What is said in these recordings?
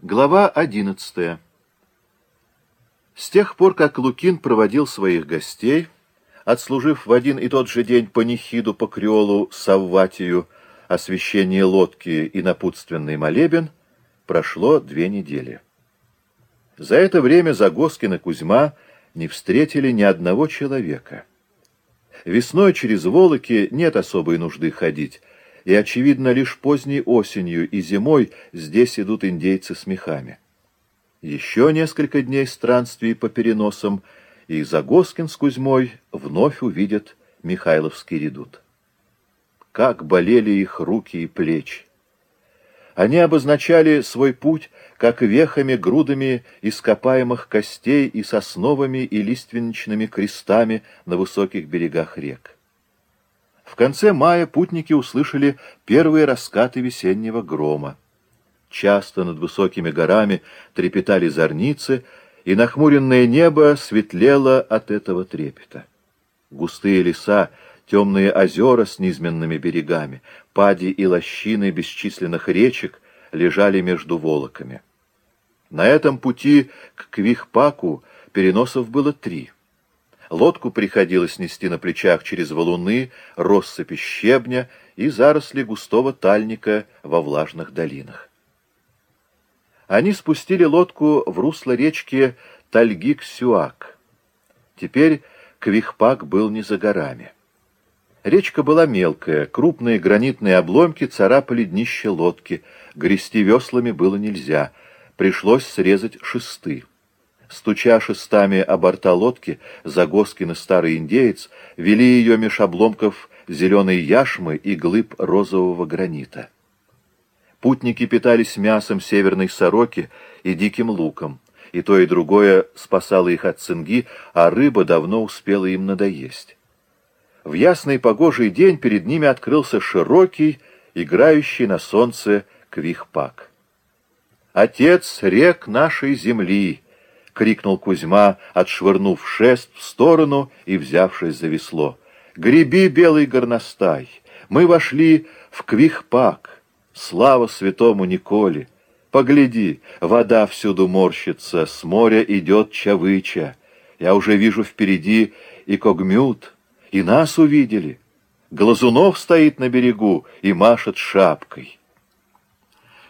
Глава одиннадцатая. С тех пор, как Лукин проводил своих гостей, отслужив в один и тот же день панихиду по Креолу Савватию, освящение лодки и напутственный молебен, прошло две недели. За это время Загоскин и Кузьма не встретили ни одного человека. Весной через Волоки нет особой нужды ходить, и, очевидно, лишь поздней осенью и зимой здесь идут индейцы с мехами. Еще несколько дней странствий по переносам, и Загоскин с Кузьмой вновь увидят Михайловский редут. Как болели их руки и плечи! Они обозначали свой путь как вехами, грудами ископаемых костей и сосновыми и лиственничными крестами на высоких берегах рек. В конце мая путники услышали первые раскаты весеннего грома. Часто над высокими горами трепетали зорницы, и нахмуренное небо светлело от этого трепета. Густые леса, темные озера с низменными берегами, пади и лощины бесчисленных речек лежали между волоками. На этом пути к Квихпаку переносов было три — Лодку приходилось нести на плечах через валуны, россыпи щебня и заросли густого тальника во влажных долинах. Они спустили лодку в русло речки Тальгик-Сюак. Теперь Квихпак был не за горами. Речка была мелкая, крупные гранитные обломки царапали днище лодки, грести веслами было нельзя, пришлось срезать шесты. Стуча шестами о борта лодки, Загоскин и старый индеец вели ее меж обломков зеленой яшмы и глыб розового гранита. Путники питались мясом северной сороки и диким луком, и то и другое спасало их от цинги, а рыба давно успела им надоесть. В ясный погожий день перед ними открылся широкий, играющий на солнце квихпак. «Отец рек нашей земли!» — крикнул Кузьма, отшвырнув шест в сторону и взявшись за весло. «Греби, белый горностай! Мы вошли в Квихпак! Слава святому Николе! Погляди, вода всюду морщится, с моря идет Чавыча. Я уже вижу впереди и Когмют, и нас увидели. Глазунов стоит на берегу и машет шапкой».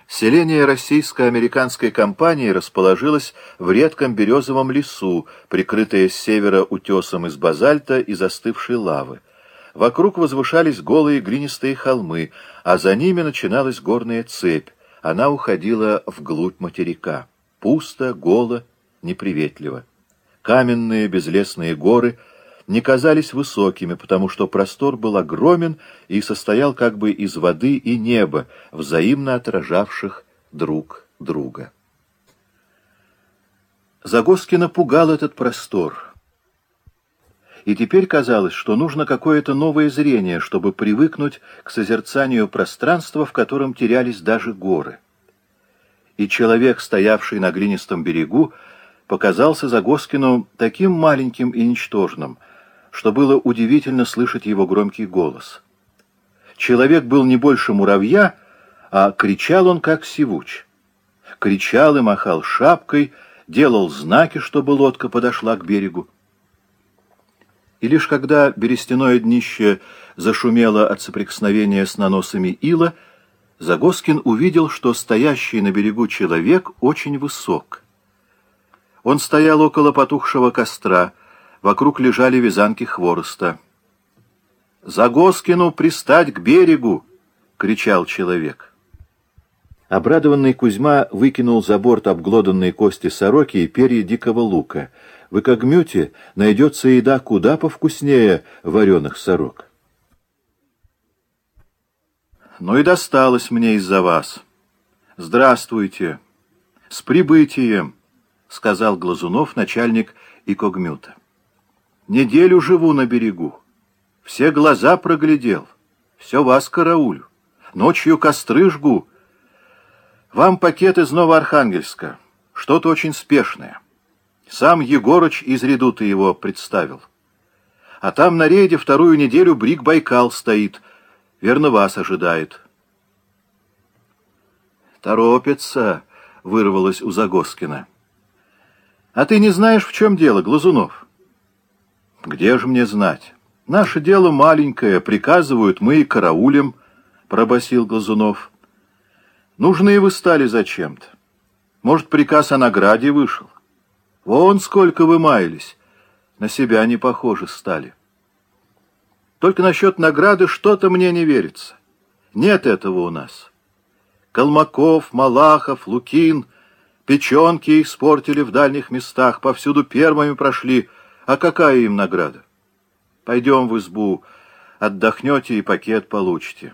Селение российско-американской компании расположилось в редком березовом лесу, прикрытое с севера утесом из базальта и застывшей лавы. Вокруг возвышались голые глинистые холмы, а за ними начиналась горная цепь. Она уходила вглубь материка. Пусто, голо, неприветливо. Каменные безлесные горы — не казались высокими, потому что простор был огромен и состоял как бы из воды и неба, взаимно отражавших друг друга. Загоскина пугал этот простор. И теперь казалось, что нужно какое-то новое зрение, чтобы привыкнуть к созерцанию пространства, в котором терялись даже горы. И человек, стоявший на глинистом берегу, показался Загоскину таким маленьким и ничтожным, что было удивительно слышать его громкий голос. Человек был не больше муравья, а кричал он как сивуч. Кричал и махал шапкой, делал знаки, чтобы лодка подошла к берегу. И лишь когда берестяное днище зашумело от соприкосновения с наносами ила, Загоскин увидел, что стоящий на берегу человек очень высок. Он стоял около потухшего костра, Вокруг лежали вязанки хвороста. «Загоскину пристать к берегу!» — кричал человек. Обрадованный Кузьма выкинул за борт обглоданные кости сороки и перья дикого лука. В Икогмюте найдется еда куда повкуснее вареных сорок. «Ну и досталось мне из-за вас. Здравствуйте! С прибытием!» — сказал Глазунов, начальник Икогмюта. Неделю живу на берегу. Все глаза проглядел. Все вас караулю. Ночью костры жгу. Вам пакет из Новоархангельска. Что-то очень спешное. Сам Егорыч из Редута его представил. А там на рейде вторую неделю Брик Байкал стоит. Верно, вас ожидает. Торопится, — вырвалось у Загоскина. «А ты не знаешь, в чем дело, Глазунов?» «Где же мне знать? Наше дело маленькое, приказывают мы и караулем», — пробасил Глазунов. «Нужны вы стали зачем-то. Может, приказ о награде вышел? Вон сколько вы маялись, на себя не похожи стали. Только насчет награды что-то мне не верится. Нет этого у нас. Колмаков, Малахов, Лукин, печенки испортили в дальних местах, повсюду первыми прошли, а какая им награда? Пойдем в избу, отдохнете и пакет получите.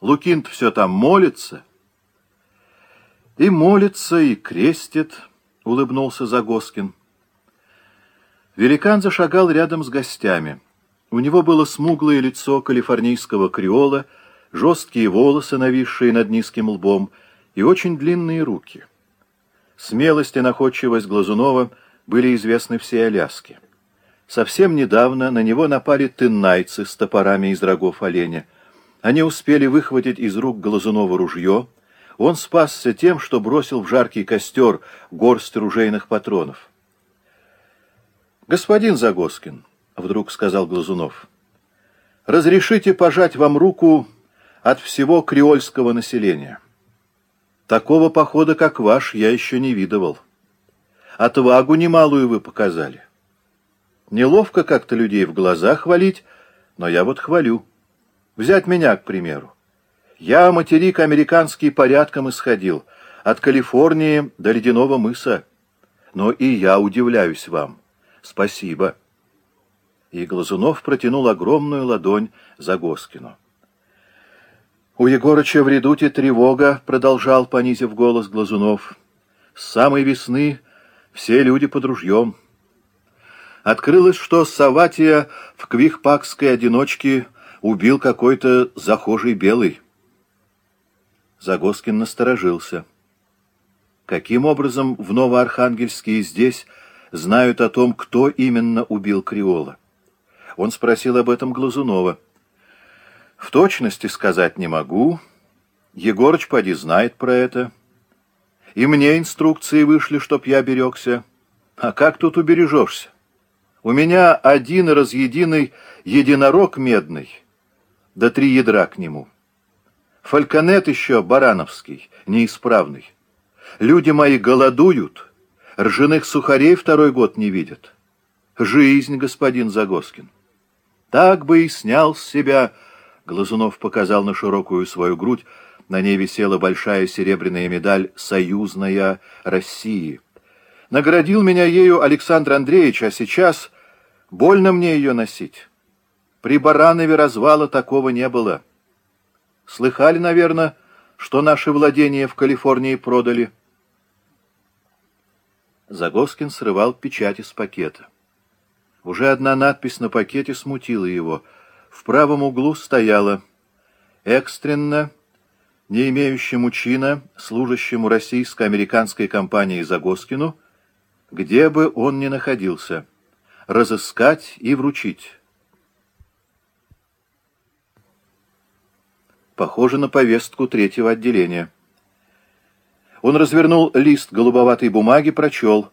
Лукин-то все там молится. И молится, и крестит, — улыбнулся Загоскин. Великан зашагал рядом с гостями. У него было смуглое лицо калифорнийского креола, жесткие волосы, нависшие над низким лбом, и очень длинные руки. Смелость и находчивость Глазунова были известны всей Аляске. Совсем недавно на него напали тыннайцы с топорами из рогов оленя. Они успели выхватить из рук Глазунова ружье. Он спасся тем, что бросил в жаркий костер горсть ружейных патронов. «Господин Загоскин», — вдруг сказал Глазунов, — «разрешите пожать вам руку от всего креольского населения. Такого похода, как ваш, я еще не видывал. Отвагу немалую вы показали. Неловко как-то людей в глаза хвалить, но я вот хвалю. Взять меня, к примеру. Я материк американский порядком исходил, от Калифорнии до Ледяного мыса. Но и я удивляюсь вам. Спасибо. И Глазунов протянул огромную ладонь за Госкину. «У Егорыча в редуте тревога», — продолжал, понизив голос Глазунов. «С самой весны все люди под ружьем». Открылось, что Саватия в Квихпакской одиночке убил какой-то захожий белый. Загоскин насторожился. Каким образом в Новоархангельске и здесь знают о том, кто именно убил Криола? Он спросил об этом Глазунова. В точности сказать не могу. Егорыч поди знает про это. И мне инструкции вышли, чтоб я берегся. А как тут убережешься? У меня один разъединый единорог медный, да три ядра к нему. Фальконет еще барановский, неисправный. Люди мои голодуют, ржаных сухарей второй год не видят. Жизнь, господин Загоскин. Так бы и снял с себя Глазунов показал на широкую свою грудь, на ней висела большая серебряная медаль «Союзная России». Наградил меня ею Александр Андреевич, а сейчас больно мне ее носить. При Баранове развала такого не было. Слыхали, наверное, что наши владения в Калифорнии продали? Загоскин срывал печать из пакета. Уже одна надпись на пакете смутила его — в правом углу стояло «Экстренно, не имеющему чина, служащему российско-американской компании Загоскину, где бы он ни находился, разыскать и вручить». Похоже на повестку третьего отделения. Он развернул лист голубоватой бумаги, прочел.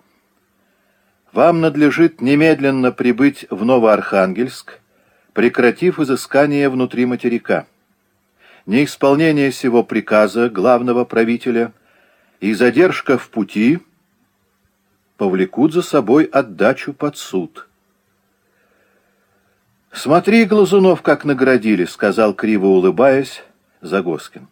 «Вам надлежит немедленно прибыть в Новоархангельск, прекратив изыскание внутри материка. Неисполнение сего приказа главного правителя и задержка в пути повлекут за собой отдачу под суд. «Смотри, Глазунов, как наградили», — сказал, криво улыбаясь, Загоскин.